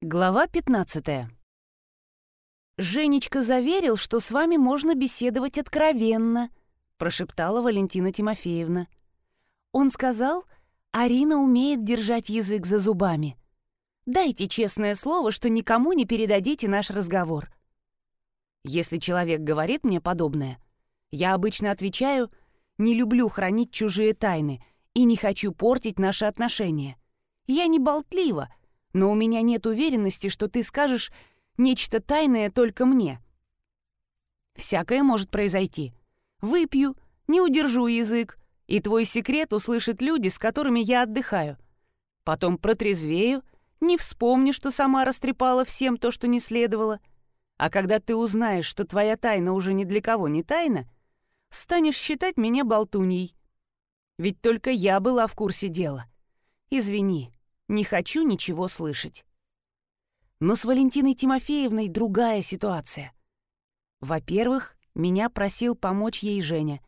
Глава 15. «Женечка заверил, что с вами можно беседовать откровенно», — прошептала Валентина Тимофеевна. «Он сказал, Арина умеет держать язык за зубами. Дайте честное слово, что никому не передадите наш разговор». Если человек говорит мне подобное, я обычно отвечаю «не люблю хранить чужие тайны и не хочу портить наши отношения». Я не болтлива, но у меня нет уверенности, что ты скажешь нечто тайное только мне. Всякое может произойти. Выпью, не удержу язык, и твой секрет услышат люди, с которыми я отдыхаю. Потом протрезвею, не вспомню, что сама растрепала всем то, что не следовало. А когда ты узнаешь, что твоя тайна уже ни для кого не тайна, станешь считать меня болтуньей. Ведь только я была в курсе дела. Извини, не хочу ничего слышать. Но с Валентиной Тимофеевной другая ситуация. Во-первых, меня просил помочь ей Женя.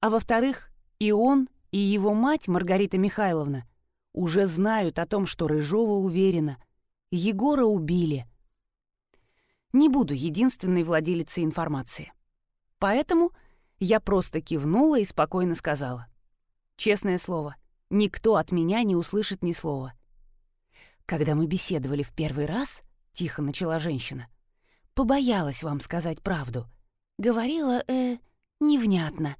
А во-вторых, и он, и его мать, Маргарита Михайловна, уже знают о том, что Рыжова уверена. Егора убили. Не буду единственной владелицей информации. Поэтому я просто кивнула и спокойно сказала. Честное слово, никто от меня не услышит ни слова. «Когда мы беседовали в первый раз», — тихо начала женщина, «побоялась вам сказать правду. Говорила, э, невнятно.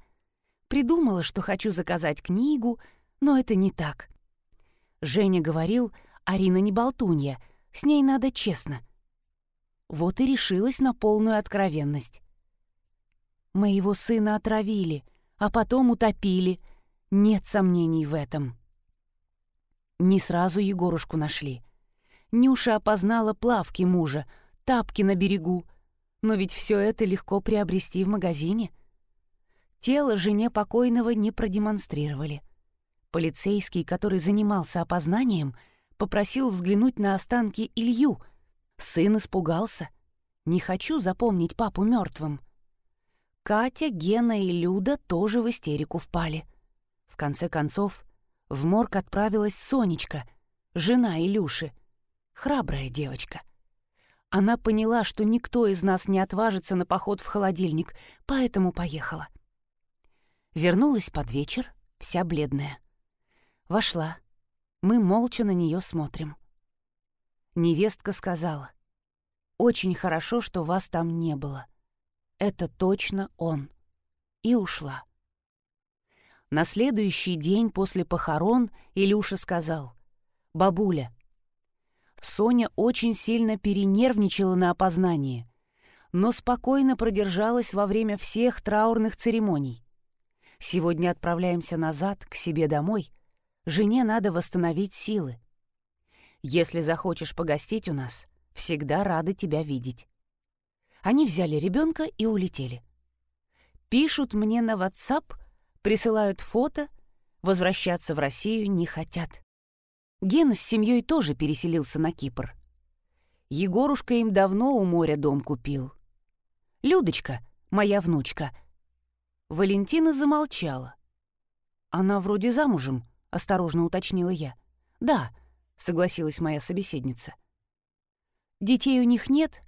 Придумала, что хочу заказать книгу, но это не так. Женя говорил, Арина не болтунья, с ней надо честно. Вот и решилась на полную откровенность. Моего сына отравили, а потом утопили. Нет сомнений в этом. Не сразу Егорушку нашли. Нюша опознала плавки мужа, тапки на берегу. Но ведь все это легко приобрести в магазине. Тело жене покойного не продемонстрировали. Полицейский, который занимался опознанием, попросил взглянуть на останки Илью. Сын испугался. «Не хочу запомнить папу мертвым». Катя, Гена и Люда тоже в истерику впали. В конце концов, в морг отправилась Сонечка, жена Илюши. Храбрая девочка. Она поняла, что никто из нас не отважится на поход в холодильник, поэтому поехала. Вернулась под вечер, вся бледная. Вошла. Мы молча на нее смотрим. Невестка сказала, «Очень хорошо, что вас там не было. Это точно он». И ушла. На следующий день после похорон Илюша сказал, «Бабуля, Соня очень сильно перенервничала на опознание, но спокойно продержалась во время всех траурных церемоний. Сегодня отправляемся назад, к себе домой. Жене надо восстановить силы. Если захочешь погостить у нас, всегда рады тебя видеть». Они взяли ребенка и улетели. Пишут мне на WhatsApp — присылают фото, возвращаться в Россию не хотят. Гена с семьей тоже переселился на Кипр. Егорушка им давно у моря дом купил. Людочка, моя внучка. Валентина замолчала. «Она вроде замужем», — осторожно уточнила я. «Да», — согласилась моя собеседница. «Детей у них нет.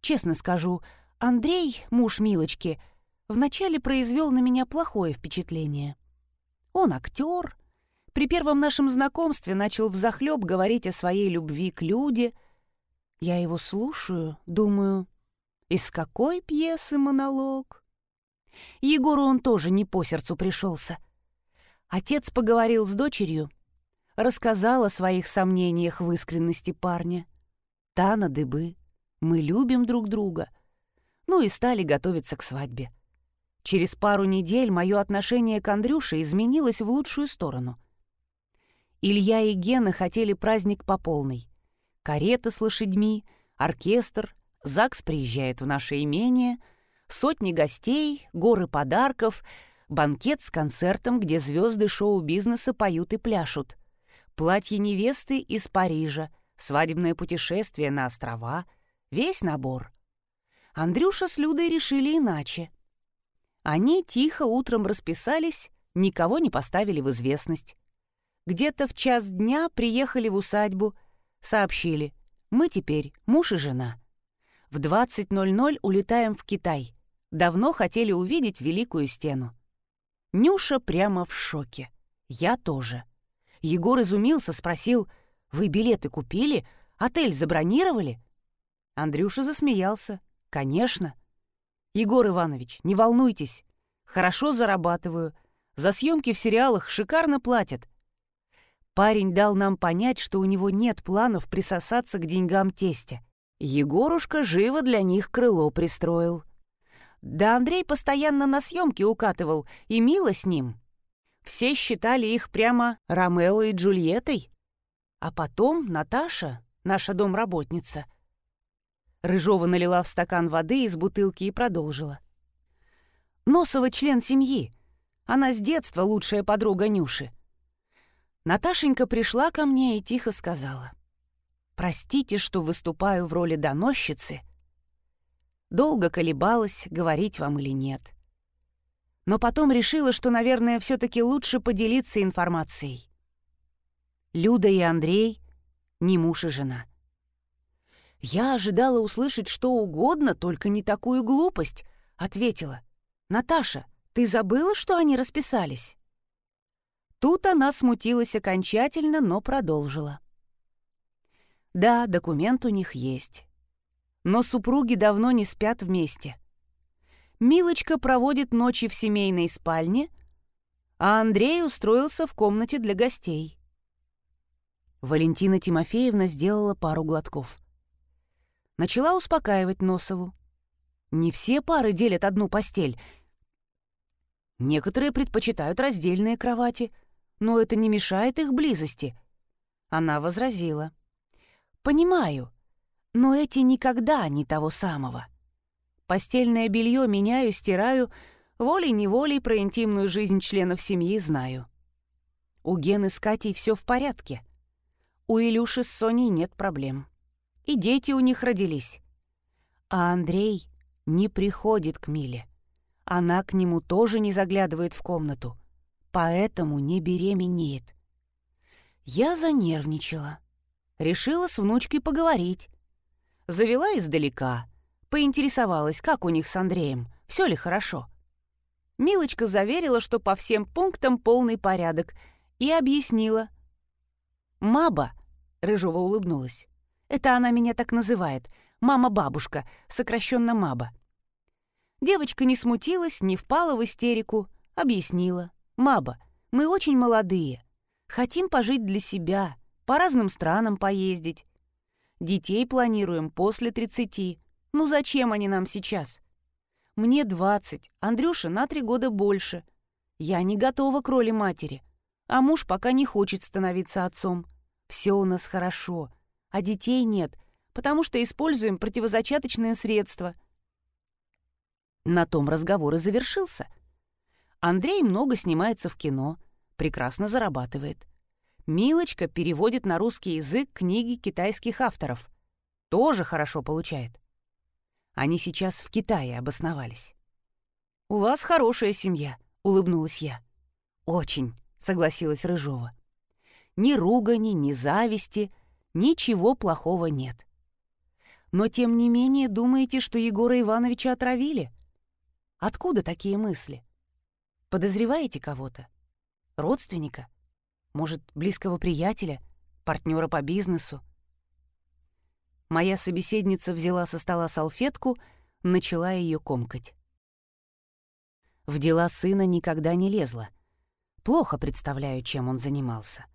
Честно скажу, Андрей, муж Милочки, — вначале произвел на меня плохое впечатление. Он актер, при первом нашем знакомстве начал взахлеб говорить о своей любви к Люде. Я его слушаю, думаю, из какой пьесы монолог? Егору он тоже не по сердцу пришелся. Отец поговорил с дочерью, рассказал о своих сомнениях в искренности парня. Та на дыбы. Мы любим друг друга. Ну и стали готовиться к свадьбе. Через пару недель мое отношение к Андрюше изменилось в лучшую сторону. Илья и Гена хотели праздник по полной. Карета с лошадьми, оркестр, ЗАГС приезжает в наше имение, сотни гостей, горы подарков, банкет с концертом, где звезды шоу-бизнеса поют и пляшут, платье невесты из Парижа, свадебное путешествие на острова, весь набор. Андрюша с Людой решили иначе — они тихо утром расписались, никого не поставили в известность. Где-то в час дня приехали в усадьбу, сообщили. Мы теперь муж и жена. В 20.00 улетаем в Китай. Давно хотели увидеть Великую Стену. Нюша прямо в шоке. Я тоже. Егор изумился, спросил, «Вы билеты купили? Отель забронировали?» Андрюша засмеялся. «Конечно». «Егор Иванович, не волнуйтесь. Хорошо зарабатываю. За съемки в сериалах шикарно платят. Парень дал нам понять, что у него нет планов присосаться к деньгам тестя. Егорушка живо для них крыло пристроил. Да Андрей постоянно на съемки укатывал, и мило с ним. Все считали их прямо Ромео и Джульеттой. А потом Наташа, наша домработница. Рыжова налила в стакан воды из бутылки и продолжила. Носова член семьи. Она с детства лучшая подруга Нюши. Наташенька пришла ко мне и тихо сказала. «Простите, что выступаю в роли доносчицы. Долго колебалась, говорить вам или нет. Но потом решила, что, наверное, все-таки лучше поделиться информацией. Люда и Андрей — не муж и жена. Я ожидала услышать что угодно, только не такую глупость, — ответила. «Наташа, ты забыла, что они расписались?» Тут она смутилась окончательно, но продолжила. Да, документ у них есть. Но супруги давно не спят вместе. Милочка проводит ночи в семейной спальне, а Андрей устроился в комнате для гостей. Валентина Тимофеевна сделала пару глотков. Начала успокаивать Носову. Не все пары делят одну постель. Некоторые предпочитают раздельные кровати — но это не мешает их близости. Она возразила. «Понимаю, но эти никогда не того самого. Постельное белье меняю, стираю, волей-неволей про интимную жизнь членов семьи знаю. У Гены с Катей все в порядке. У Илюши с Соней нет проблем. И дети у них родились. А Андрей не приходит к Миле. Она к нему тоже не заглядывает в комнату поэтому не беременеет. Я занервничала. Решила с внучкой поговорить. Завела издалека. Поинтересовалась, как у них с Андреем, все ли хорошо. Милочка заверила, что по всем пунктам полный порядок, и объяснила. «Маба», — Рыжова улыбнулась, — «это она меня так называет, мама-бабушка, сокращенно Маба». Девочка не смутилась, не впала в истерику, объяснила. «Маба, мы очень молодые. Хотим пожить для себя, по разным странам поездить. Детей планируем после 30. Ну зачем они нам сейчас? Мне 20, Андрюша на три года больше. Я не готова к роли матери, а муж пока не хочет становиться отцом. Все у нас хорошо, а детей нет, потому что используем противозачаточные средства». На том разговор и завершился — Андрей много снимается в кино, прекрасно зарабатывает. Милочка переводит на русский язык книги китайских авторов. Тоже хорошо получает. Они сейчас в Китае обосновались. «У вас хорошая семья», — улыбнулась я. «Очень», — согласилась Рыжова. «Ни ругани, ни зависти, ничего плохого нет. Но тем не менее думаете, что Егора Ивановича отравили? Откуда такие мысли? Подозреваете кого-то? Родственника? Может, близкого приятеля? Партнера по бизнесу? Моя собеседница взяла со стола салфетку, начала ее комкать. В дела сына никогда не лезла. Плохо представляю, чем он занимался.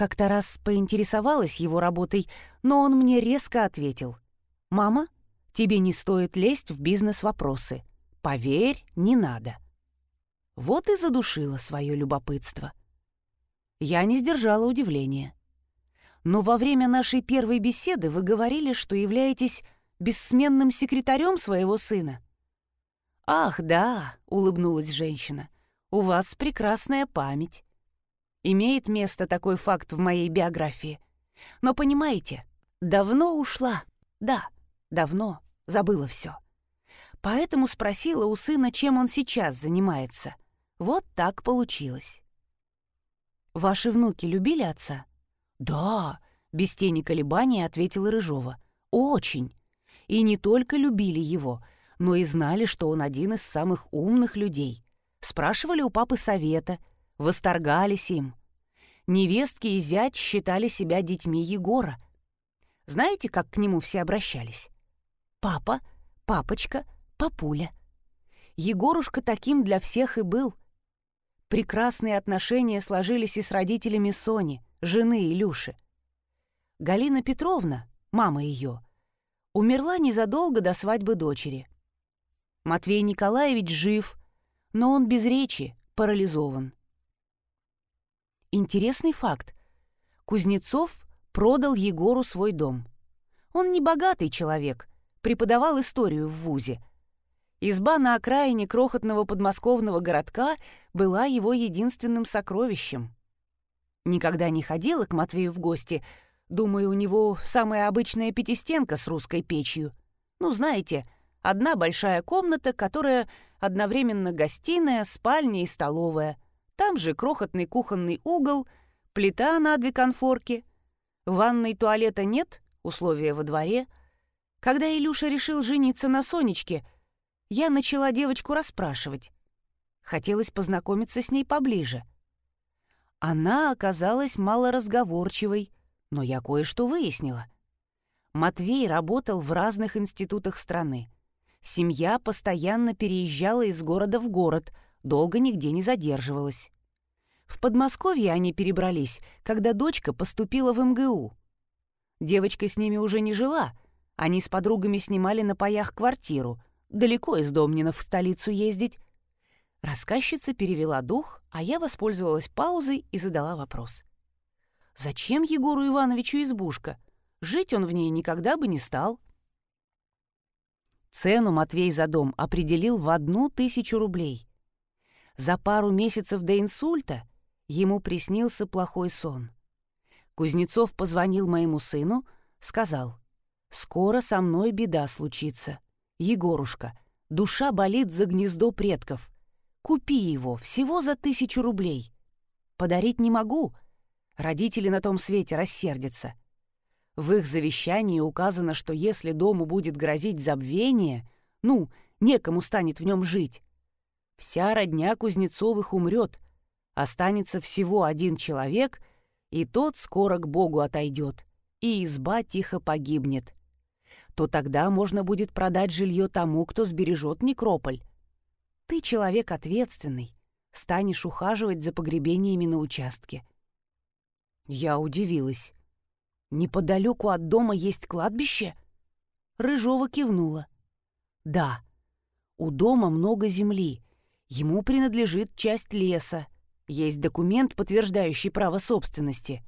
Как-то раз поинтересовалась его работой, но он мне резко ответил. «Мама, тебе не стоит лезть в бизнес-вопросы. Поверь, не надо». Вот и задушила свое любопытство. Я не сдержала удивления. Но во время нашей первой беседы вы говорили, что являетесь бессменным секретарем своего сына. «Ах, да», — улыбнулась женщина, — «у вас прекрасная память. Имеет место такой факт в моей биографии. Но понимаете, давно ушла. Да, давно, забыла все. Поэтому спросила у сына, чем он сейчас занимается. Вот так получилось. Ваши внуки любили отца? Да, Без тени колебания ответила Рыжова. «Очень. И не только любили его, но и знали, что он один из самых умных людей. Спрашивали у папы совета, восторгались им. Невестки и зять считали себя детьми Егора. Знаете, как к нему все обращались? Папа, папочка, папуля. Егорушка таким для всех и был. Прекрасные отношения сложились и с родителями Сони, жены Илюши. Галина Петровна, мама ее, умерла незадолго до свадьбы дочери. Матвей Николаевич жив, но он без речи, парализован. Интересный факт. Кузнецов продал Егору свой дом. Он не богатый человек, преподавал историю в ВУЗе. Изба на окраине крохотного подмосковного городка была его единственным сокровищем. Никогда не ходила к Матвею в гости — Думаю, у него самая обычная пятистенка с русской печью. Ну, знаете, одна большая комната, которая одновременно гостиная, спальня и столовая. Там же крохотный кухонный угол, плита на две конфорки. Ванной туалета нет, условия во дворе. Когда Илюша решил жениться на Сонечке, я начала девочку расспрашивать. Хотелось познакомиться с ней поближе. Она оказалась малоразговорчивой, но я кое-что выяснила. Матвей работал в разных институтах страны. Семья постоянно переезжала из города в город, долго нигде не задерживалась. В Подмосковье они перебрались, когда дочка поступила в МГУ. Девочка с ними уже не жила, они с подругами снимали на паях квартиру, далеко из Домнина в столицу ездить. Рассказчица перевела дух, а я воспользовалась паузой и задала вопрос. Зачем Егору Ивановичу избушка? Жить он в ней никогда бы не стал. Цену Матвей за дом определил в одну тысячу рублей. За пару месяцев до инсульта ему приснился плохой сон. Кузнецов позвонил моему сыну, сказал, «Скоро со мной беда случится. Егорушка, душа болит за гнездо предков. Купи его всего за тысячу рублей. Подарить не могу, — Родители на том свете рассердятся. В их завещании указано, что если дому будет грозить забвение, ну, некому станет в нем жить, вся родня Кузнецовых умрет, останется всего один человек, и тот скоро к Богу отойдет, и изба тихо погибнет. То тогда можно будет продать жилье тому, кто сбережет некрополь. Ты человек ответственный, станешь ухаживать за погребениями на участке. Я удивилась. «Неподалеку от дома есть кладбище?» Рыжова кивнула. «Да. У дома много земли. Ему принадлежит часть леса. Есть документ, подтверждающий право собственности.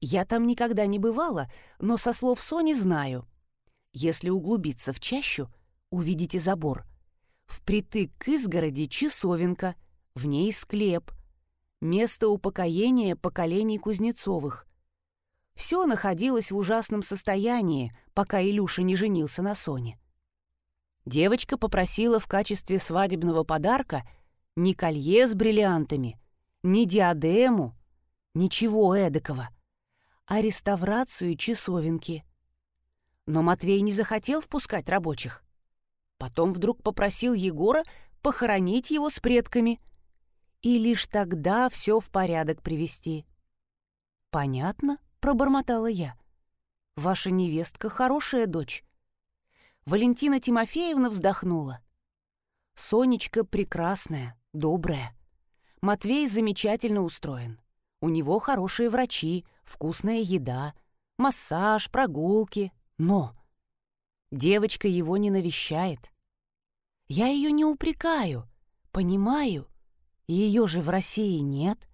Я там никогда не бывала, но со слов Сони знаю. Если углубиться в чащу, увидите забор. Впритык к изгороди часовенка, в ней склеп место упокоения поколений Кузнецовых. Все находилось в ужасном состоянии, пока Илюша не женился на Соне. Девочка попросила в качестве свадебного подарка ни колье с бриллиантами, ни диадему, ничего эдакого, а реставрацию часовенки. Но Матвей не захотел впускать рабочих. Потом вдруг попросил Егора похоронить его с предками — и лишь тогда все в порядок привести. «Понятно», — пробормотала я. «Ваша невестка хорошая дочь». Валентина Тимофеевна вздохнула. «Сонечка прекрасная, добрая. Матвей замечательно устроен. У него хорошие врачи, вкусная еда, массаж, прогулки. Но девочка его не навещает. Я ее не упрекаю, понимаю, ее же в России нет.